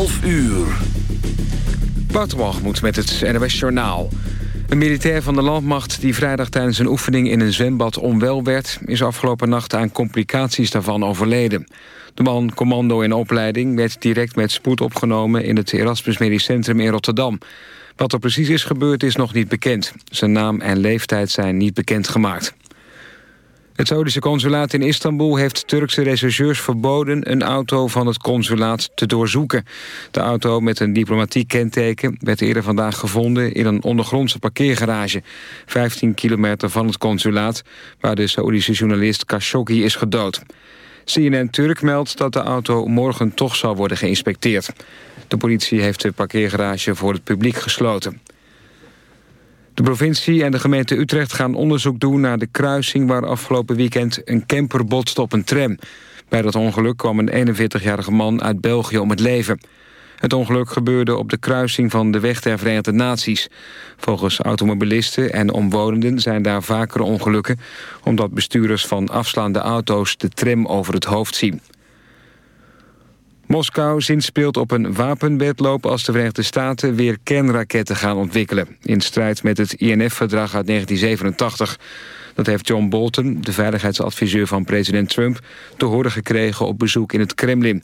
12 uur. Waterwalgemoed met het NWS Journaal. Een militair van de landmacht die vrijdag tijdens een oefening in een zwembad onwel werd... is afgelopen nacht aan complicaties daarvan overleden. De man, commando in opleiding, werd direct met spoed opgenomen... in het Erasmus Medisch Centrum in Rotterdam. Wat er precies is gebeurd is nog niet bekend. Zijn naam en leeftijd zijn niet bekendgemaakt. Het Saudische consulaat in Istanbul heeft Turkse rechercheurs verboden... een auto van het consulaat te doorzoeken. De auto met een diplomatiek kenteken werd eerder vandaag gevonden... in een ondergrondse parkeergarage, 15 kilometer van het consulaat... waar de Saudische journalist Khashoggi is gedood. CNN Turk meldt dat de auto morgen toch zal worden geïnspecteerd. De politie heeft de parkeergarage voor het publiek gesloten. De provincie en de gemeente Utrecht gaan onderzoek doen naar de kruising... waar afgelopen weekend een camper botste op een tram. Bij dat ongeluk kwam een 41-jarige man uit België om het leven. Het ongeluk gebeurde op de kruising van de weg der Verenigde Naties. Volgens automobilisten en omwonenden zijn daar vaker ongelukken... omdat bestuurders van afslaande auto's de tram over het hoofd zien. Moskou zinspeelt op een wapenwedloop als de Verenigde Staten weer kernraketten gaan ontwikkelen. In strijd met het INF-verdrag uit 1987. Dat heeft John Bolton, de veiligheidsadviseur van president Trump, te horen gekregen op bezoek in het Kremlin.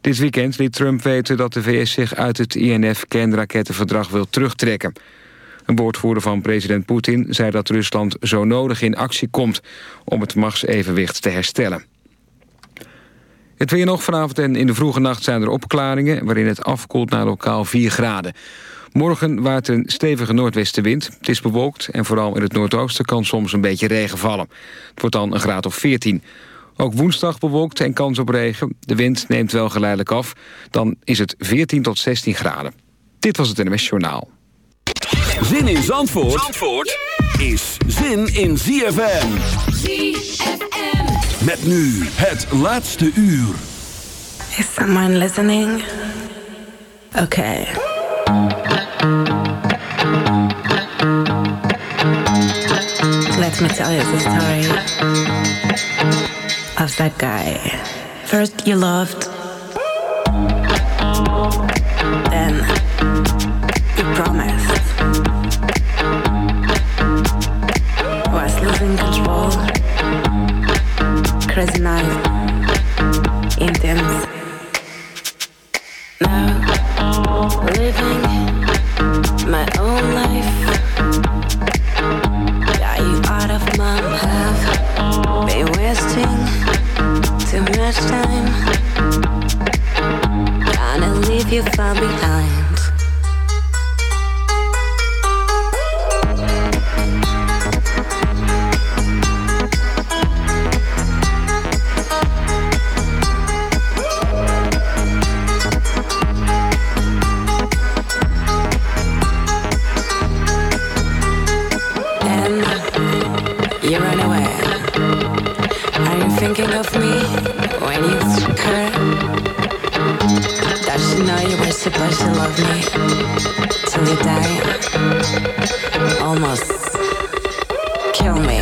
Dit weekend liet Trump weten dat de VS zich uit het INF-kernrakettenverdrag wil terugtrekken. Een woordvoerder van president Poetin zei dat Rusland zo nodig in actie komt om het machtsevenwicht te herstellen. Het weer nog vanavond en in de vroege nacht zijn er opklaringen... waarin het afkoelt naar lokaal 4 graden. Morgen waait een stevige noordwestenwind. Het is bewolkt en vooral in het noordoosten kan soms een beetje regen vallen. Het wordt dan een graad of 14. Ook woensdag bewolkt en kans op regen. De wind neemt wel geleidelijk af. Dan is het 14 tot 16 graden. Dit was het NMS Journaal. Zin in Zandvoort, Zandvoort is zin in ZFM. ZFM. Met nu het laatste uur. Is someone listening? Okay. Let me tell you the story of that guy. First you loved, then you promised. Was losing control, night, intense. Now living my own life. Got you out of my. Been wasting too much time. Gonna leave you far behind. She know you were supposed to love me till you die? Almost kill me.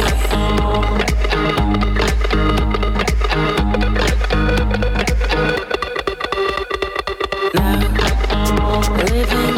Now living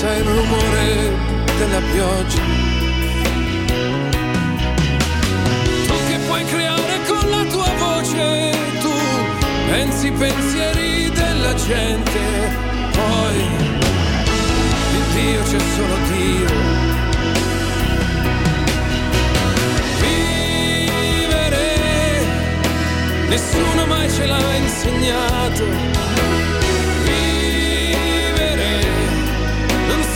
senza il rumore della pioggia, tu che puoi creare con la tua voce, tu pensi i pensieri della gente, poi in Dio c'è solo Dio. Vivere, nessuno mai ce l'ha insegnato.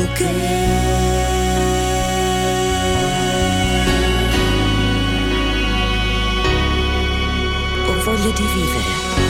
dico che ho voglia di vivere.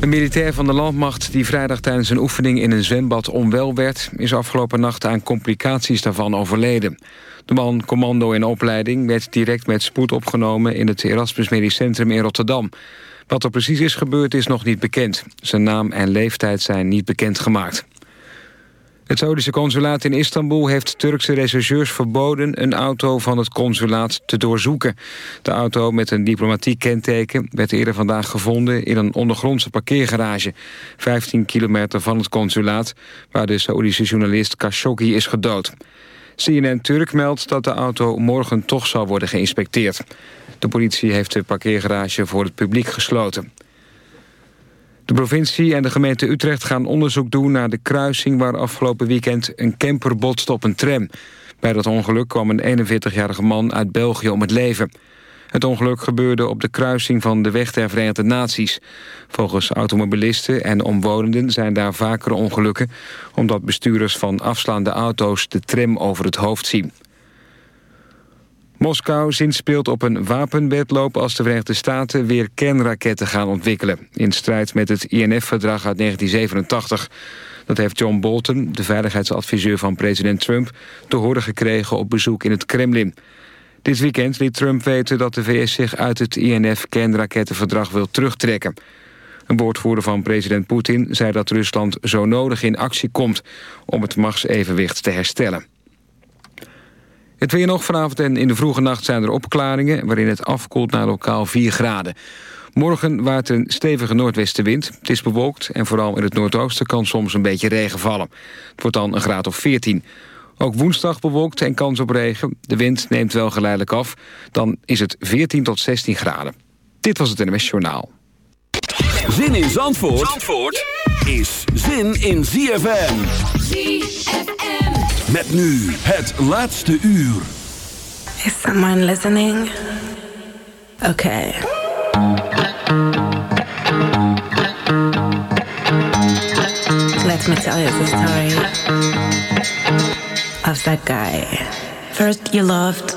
Een militair van de landmacht die vrijdag tijdens een oefening in een zwembad onwel werd... is afgelopen nacht aan complicaties daarvan overleden. De man, commando in opleiding, werd direct met spoed opgenomen... in het Erasmus Medisch Centrum in Rotterdam. Wat er precies is gebeurd is nog niet bekend. Zijn naam en leeftijd zijn niet bekendgemaakt. Het Saudische consulaat in Istanbul heeft Turkse rechercheurs verboden... een auto van het consulaat te doorzoeken. De auto met een diplomatiek kenteken werd eerder vandaag gevonden... in een ondergrondse parkeergarage, 15 kilometer van het consulaat... waar de Saoedische journalist Khashoggi is gedood. CNN Turk meldt dat de auto morgen toch zal worden geïnspecteerd. De politie heeft de parkeergarage voor het publiek gesloten. De provincie en de gemeente Utrecht gaan onderzoek doen naar de kruising... waar afgelopen weekend een camper botste op een tram. Bij dat ongeluk kwam een 41-jarige man uit België om het leven. Het ongeluk gebeurde op de kruising van de weg der Verenigde Naties. Volgens automobilisten en omwonenden zijn daar vaker ongelukken... omdat bestuurders van afslaande auto's de tram over het hoofd zien. Moskou zinspeelt op een wapenwetloop als de Verenigde Staten weer kernraketten gaan ontwikkelen. In strijd met het INF-verdrag uit 1987. Dat heeft John Bolton, de veiligheidsadviseur van president Trump, te horen gekregen op bezoek in het Kremlin. Dit weekend liet Trump weten dat de VS zich uit het INF-kernrakettenverdrag wil terugtrekken. Een woordvoerder van president Poetin zei dat Rusland zo nodig in actie komt om het machtsevenwicht te herstellen. Het weer nog vanavond en in de vroege nacht zijn er opklaringen... waarin het afkoelt naar lokaal 4 graden. Morgen waait een stevige noordwestenwind. Het is bewolkt en vooral in het noordoosten kan soms een beetje regen vallen. Het wordt dan een graad of 14. Ook woensdag bewolkt en kans op regen. De wind neemt wel geleidelijk af. Dan is het 14 tot 16 graden. Dit was het NMS Journaal. Zin in Zandvoort, Zandvoort is zin in ZFM. ZFM. Met nu het laatste uur. Is someone listening? Okay. Let me tell you the story of that guy. First, you loved,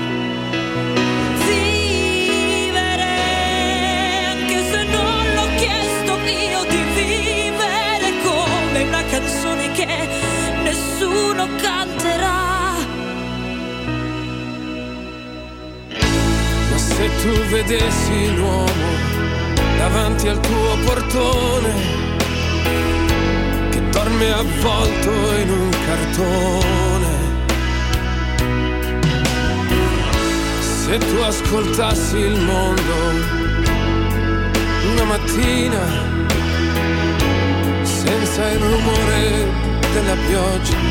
Nessuno canterà. Ma se tu vedessi l'uomo davanti al tuo portone, che dorme avvolto in un cartone, se tu ascoltassi il mondo una mattina, senza il rumore della pioggia,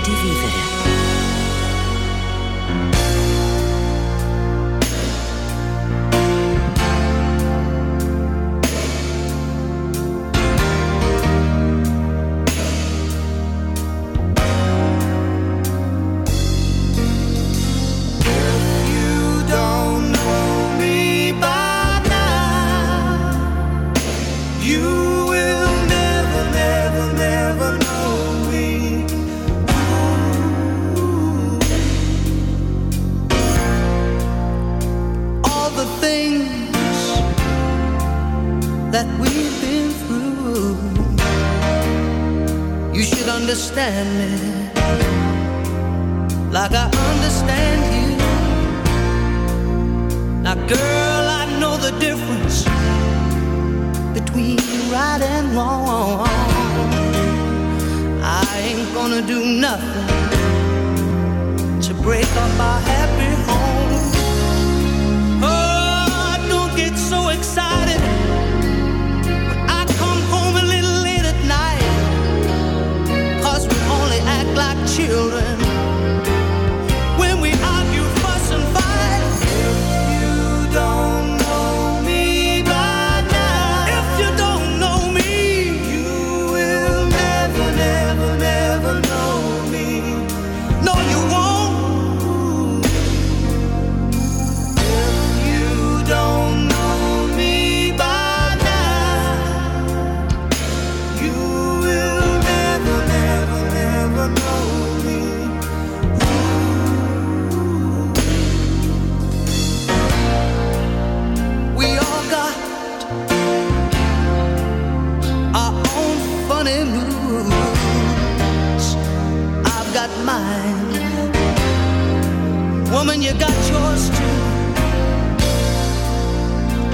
Di vivere.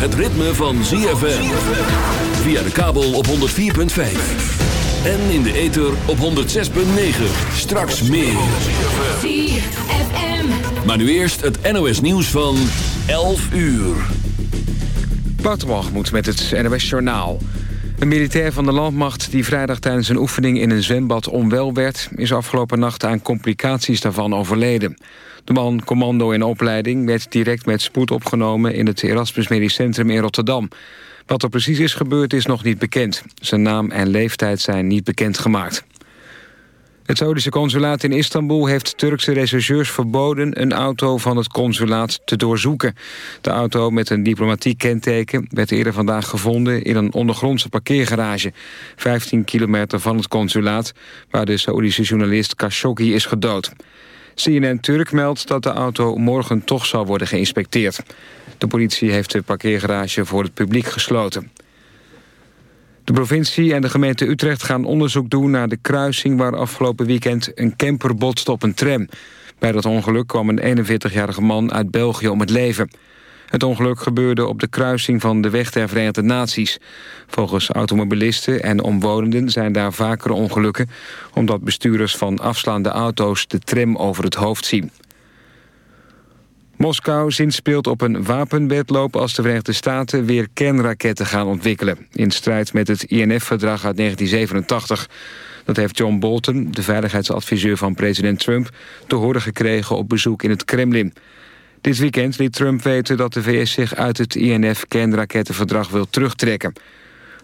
Het ritme van ZFM. Via de kabel op 104.5. En in de ether op 106.9. Straks meer. ZFM. Maar nu eerst het NOS nieuws van 11 uur. Waterwalgemoed met het NOS Journaal. Een militair van de landmacht die vrijdag tijdens een oefening in een zwembad onwel werd... is afgelopen nacht aan complicaties daarvan overleden. De man, commando in opleiding, werd direct met spoed opgenomen... in het Erasmus Medisch Centrum in Rotterdam. Wat er precies is gebeurd is nog niet bekend. Zijn naam en leeftijd zijn niet bekendgemaakt. Het Saoedische consulaat in Istanbul heeft Turkse rechercheurs verboden een auto van het consulaat te doorzoeken. De auto met een diplomatiek kenteken werd eerder vandaag gevonden in een ondergrondse parkeergarage, 15 kilometer van het consulaat, waar de Saoedische journalist Khashoggi is gedood. CNN Turk meldt dat de auto morgen toch zal worden geïnspecteerd. De politie heeft de parkeergarage voor het publiek gesloten. De provincie en de gemeente Utrecht gaan onderzoek doen naar de kruising... waar afgelopen weekend een camper botste op een tram. Bij dat ongeluk kwam een 41-jarige man uit België om het leven. Het ongeluk gebeurde op de kruising van de weg der Verenigde Naties. Volgens automobilisten en omwonenden zijn daar vaker ongelukken... omdat bestuurders van afslaande auto's de tram over het hoofd zien. Moskou zinspeelt op een wapenwedloop als de Verenigde Staten weer kernraketten gaan ontwikkelen. In strijd met het INF-verdrag uit 1987. Dat heeft John Bolton, de veiligheidsadviseur van president Trump... te horen gekregen op bezoek in het Kremlin. Dit weekend liet Trump weten dat de VS zich uit het INF-kernrakettenverdrag wil terugtrekken.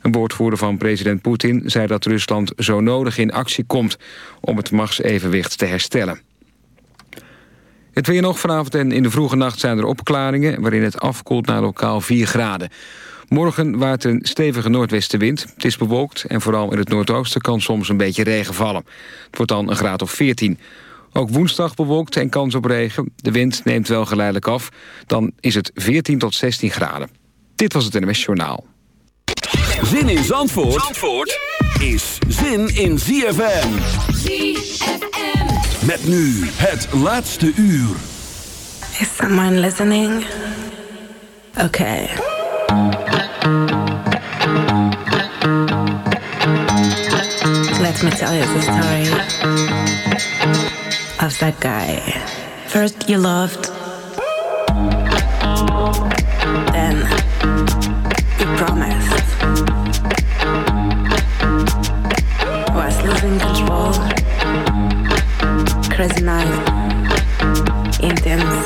Een woordvoerder van president Poetin zei dat Rusland zo nodig in actie komt... om het machtsevenwicht te herstellen. Het weer nog vanavond en in de vroege nacht zijn er opklaringen... waarin het afkoelt naar lokaal 4 graden. Morgen waait een stevige noordwestenwind. Het is bewolkt en vooral in het noordoosten kan soms een beetje regen vallen. Het wordt dan een graad of 14. Ook woensdag bewolkt en kans op regen. De wind neemt wel geleidelijk af. Dan is het 14 tot 16 graden. Dit was het NMS Journaal. Zin in Zandvoort, Zandvoort is zin in ZFM. ZFM. Met nu het laatste uur. Is someone listening? Okay. Let me tell you the story of that guy. First, you loved, then, you promised. Was losing control. Crazy night, intense.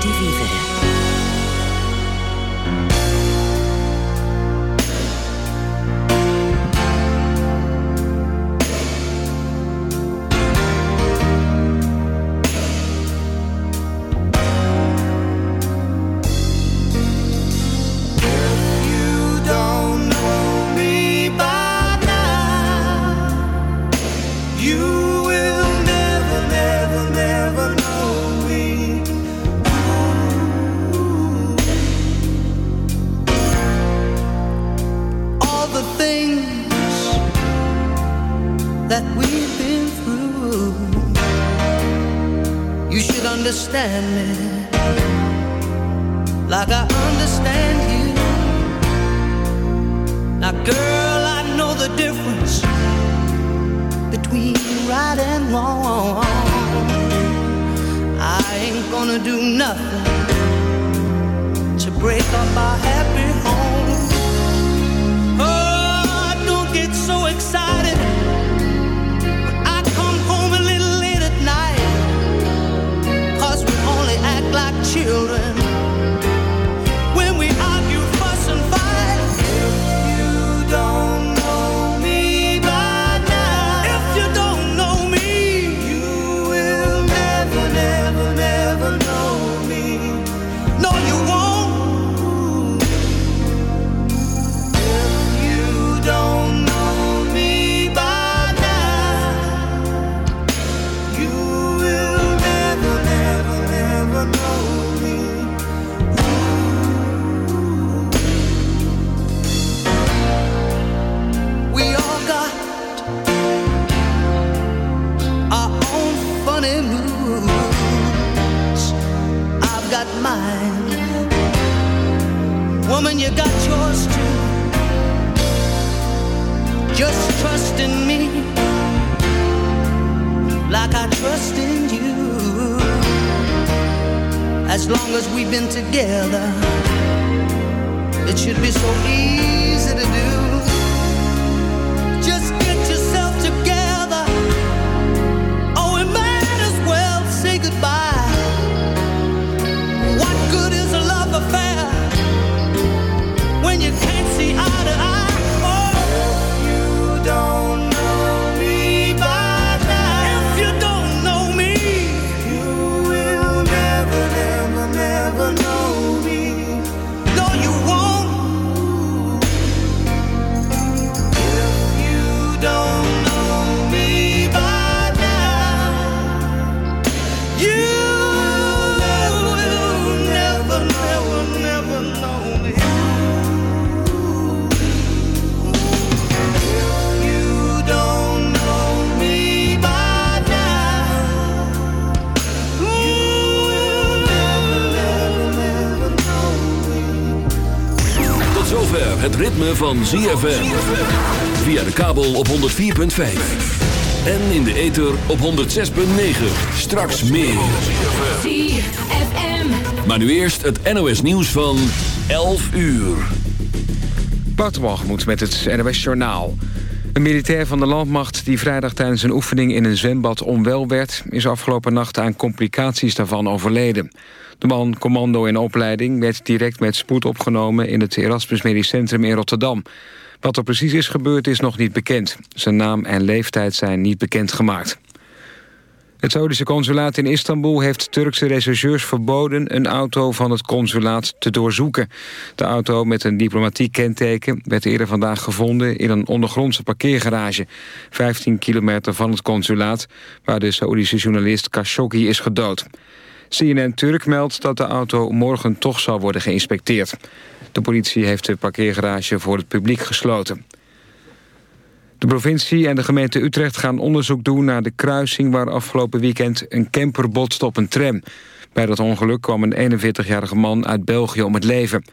di vivere. Together, it should be so easy to do. Het ritme van ZFM. Via de kabel op 104.5. En in de ether op 106.9. Straks meer. ZFM. Maar nu eerst het NOS nieuws van 11 uur. Waterbalgemoed met het NOS Journaal. Een militair van de landmacht die vrijdag tijdens een oefening in een zwembad onwel werd... is afgelopen nacht aan complicaties daarvan overleden. De man, commando in opleiding, werd direct met spoed opgenomen... in het Erasmus Medisch Centrum in Rotterdam. Wat er precies is gebeurd is nog niet bekend. Zijn naam en leeftijd zijn niet bekendgemaakt. Het Saudische consulaat in Istanbul heeft Turkse rechercheurs verboden... een auto van het consulaat te doorzoeken. De auto met een diplomatiek kenteken werd eerder vandaag gevonden... in een ondergrondse parkeergarage, 15 kilometer van het consulaat... waar de Saoedische journalist Khashoggi is gedood. CNN Turk meldt dat de auto morgen toch zal worden geïnspecteerd. De politie heeft de parkeergarage voor het publiek gesloten. De provincie en de gemeente Utrecht gaan onderzoek doen naar de kruising... waar afgelopen weekend een camper botste op een tram. Bij dat ongeluk kwam een 41-jarige man uit België om het leven.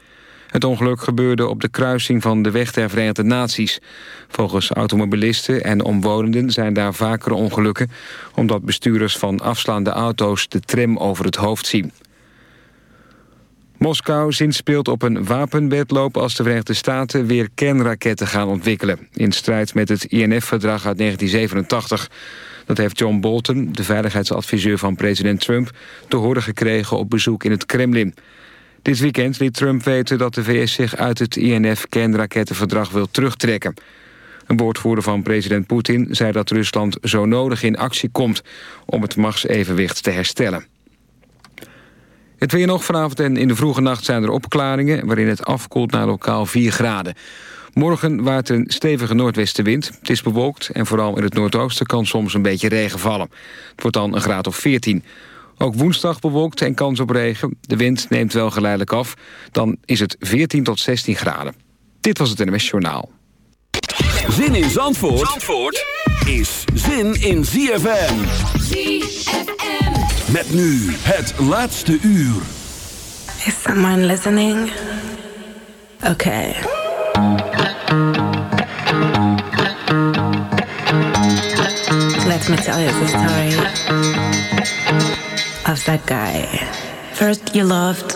Het ongeluk gebeurde op de kruising van de weg der Verenigde Naties. Volgens automobilisten en omwonenden zijn daar vaker ongelukken... omdat bestuurders van afslaande auto's de tram over het hoofd zien. Moskou zinspeelt op een wapenwetloop als de Verenigde Staten weer kernraketten gaan ontwikkelen. In strijd met het INF-verdrag uit 1987. Dat heeft John Bolton, de veiligheidsadviseur van president Trump, te horen gekregen op bezoek in het Kremlin. Dit weekend liet Trump weten dat de VS zich uit het INF-kernrakettenverdrag wil terugtrekken. Een woordvoerder van president Poetin zei dat Rusland zo nodig in actie komt om het machtsevenwicht te herstellen. Het weer nog vanavond en in de vroege nacht zijn er opklaringen... waarin het afkoelt naar lokaal 4 graden. Morgen waait een stevige noordwestenwind. Het is bewolkt en vooral in het noordoosten kan soms een beetje regen vallen. Het wordt dan een graad of 14. Ook woensdag bewolkt en kans op regen. De wind neemt wel geleidelijk af. Dan is het 14 tot 16 graden. Dit was het NMS Journaal. Zin in Zandvoort, Zandvoort is zin in ZFM. ZFM. Met nu het laatste uur. Is someone listening? Okay. Let me tell you the story of that guy. First, you loved,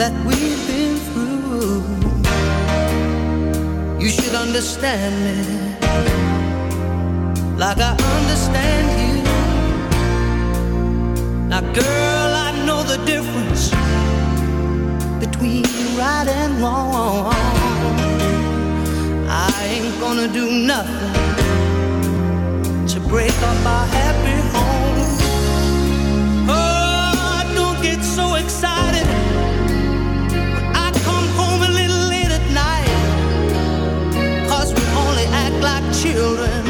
That we've been through. You should understand me like I understand you. Now, girl, I know the difference between right and wrong. I ain't gonna do nothing to break up our happy children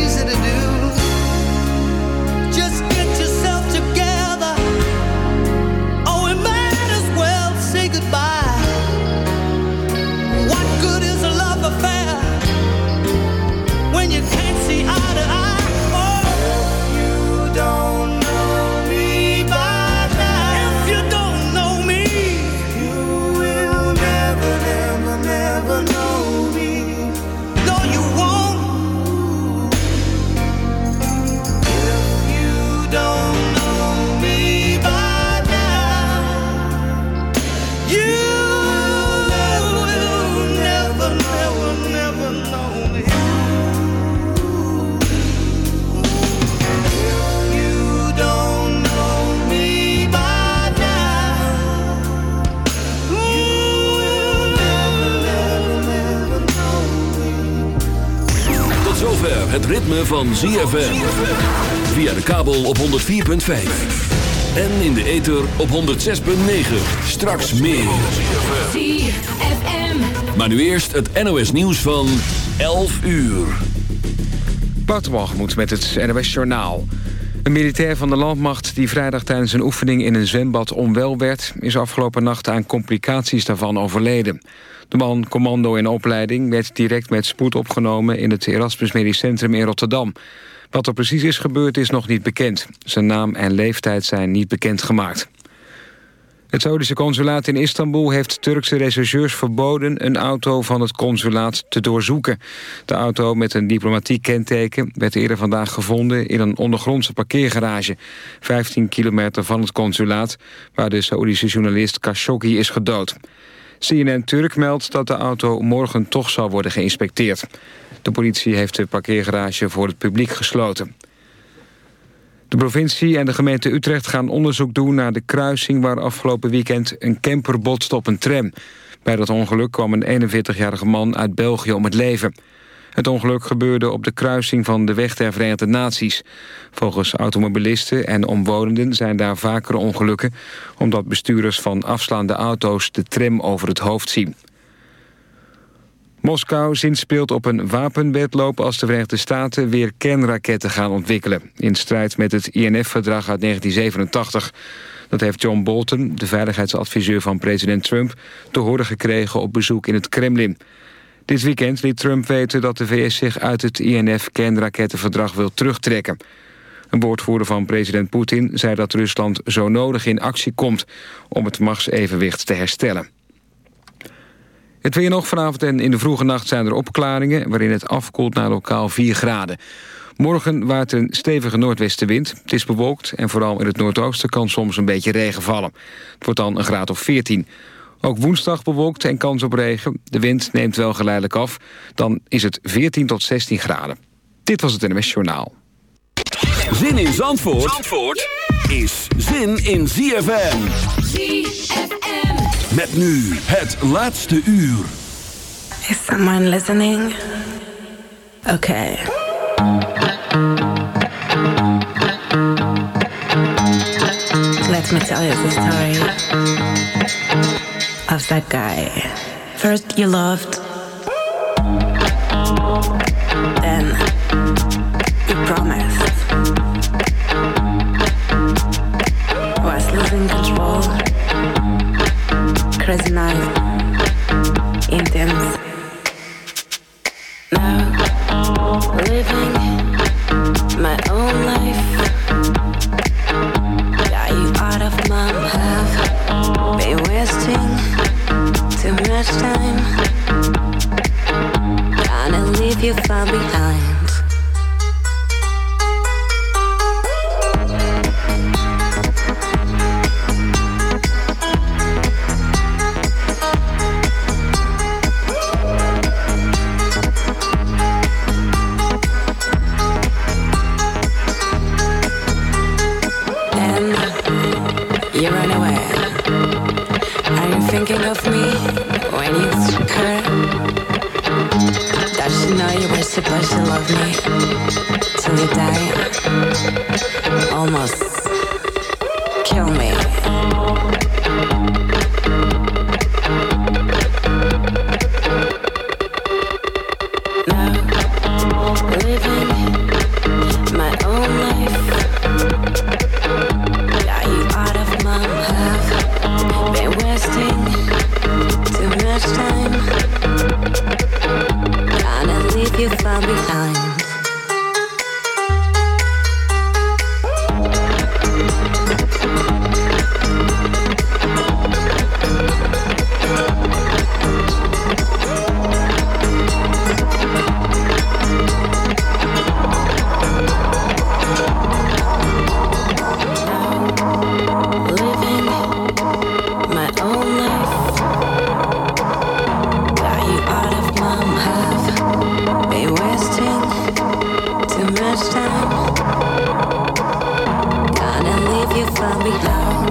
van ZFM. Via de kabel op 104.5. En in de ether op 106.9. Straks meer. ZFM. Maar nu eerst het NOS nieuws van 11 uur. Waterwalgemoed met het NOS Journaal. Een militair van de landmacht die vrijdag tijdens een oefening in een zwembad onwel werd... is afgelopen nacht aan complicaties daarvan overleden. De man, commando in opleiding, werd direct met spoed opgenomen... in het Erasmus Medisch Centrum in Rotterdam. Wat er precies is gebeurd is nog niet bekend. Zijn naam en leeftijd zijn niet bekendgemaakt. Het Saudische consulaat in Istanbul heeft Turkse rechercheurs verboden... een auto van het consulaat te doorzoeken. De auto met een diplomatiek kenteken werd eerder vandaag gevonden... in een ondergrondse parkeergarage, 15 kilometer van het consulaat... waar de Saoedische journalist Khashoggi is gedood. CNN Turk meldt dat de auto morgen toch zal worden geïnspecteerd. De politie heeft de parkeergarage voor het publiek gesloten. De provincie en de gemeente Utrecht gaan onderzoek doen naar de kruising... waar afgelopen weekend een camper botste op een tram. Bij dat ongeluk kwam een 41-jarige man uit België om het leven. Het ongeluk gebeurde op de kruising van de weg der Verenigde Naties. Volgens automobilisten en omwonenden zijn daar vaker ongelukken... omdat bestuurders van afslaande auto's de tram over het hoofd zien. Moskou zinspeelt op een wapenwedloop als de Verenigde Staten weer kernraketten gaan ontwikkelen. In strijd met het INF-verdrag uit 1987. Dat heeft John Bolton, de veiligheidsadviseur van president Trump, te horen gekregen op bezoek in het Kremlin. Dit weekend liet Trump weten dat de VS zich uit het INF-kernrakettenverdrag wil terugtrekken. Een woordvoerder van president Poetin zei dat Rusland zo nodig in actie komt om het machtsevenwicht te herstellen. Het weer nog vanavond en in de vroege nacht zijn er opklaringen... waarin het afkoelt naar lokaal 4 graden. Morgen waait een stevige noordwestenwind. Het is bewolkt en vooral in het noordoosten kan soms een beetje regen vallen. Het wordt dan een graad of 14. Ook woensdag bewolkt en kans op regen. De wind neemt wel geleidelijk af. Dan is het 14 tot 16 graden. Dit was het NMS Journaal. Zin in Zandvoort, Zandvoort? is zin in ZFM. ZFM. Met nu het laatste uur. Is someone listening? Okay. Let me tell you the story of that guy. First, you loved, then you promised. Was losing control, crazy night, intense. Now, living my own life. Much time. Gonna leave you far behind. Gonna leave you far behind.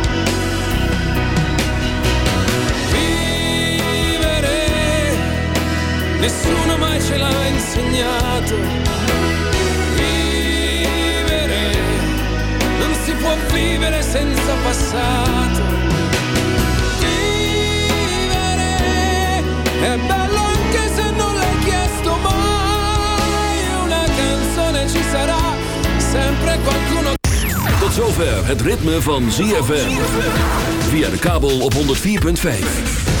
Nessuno mai ce l'ha insegnato. Vivere, non si può vivere senza passato. Vivere, è bello anche se non l'hai chiesto mai. Una canzone ci sarà, sempre qualcuno Tot zover het ritme van ZFM. Via de kabel op 104.5.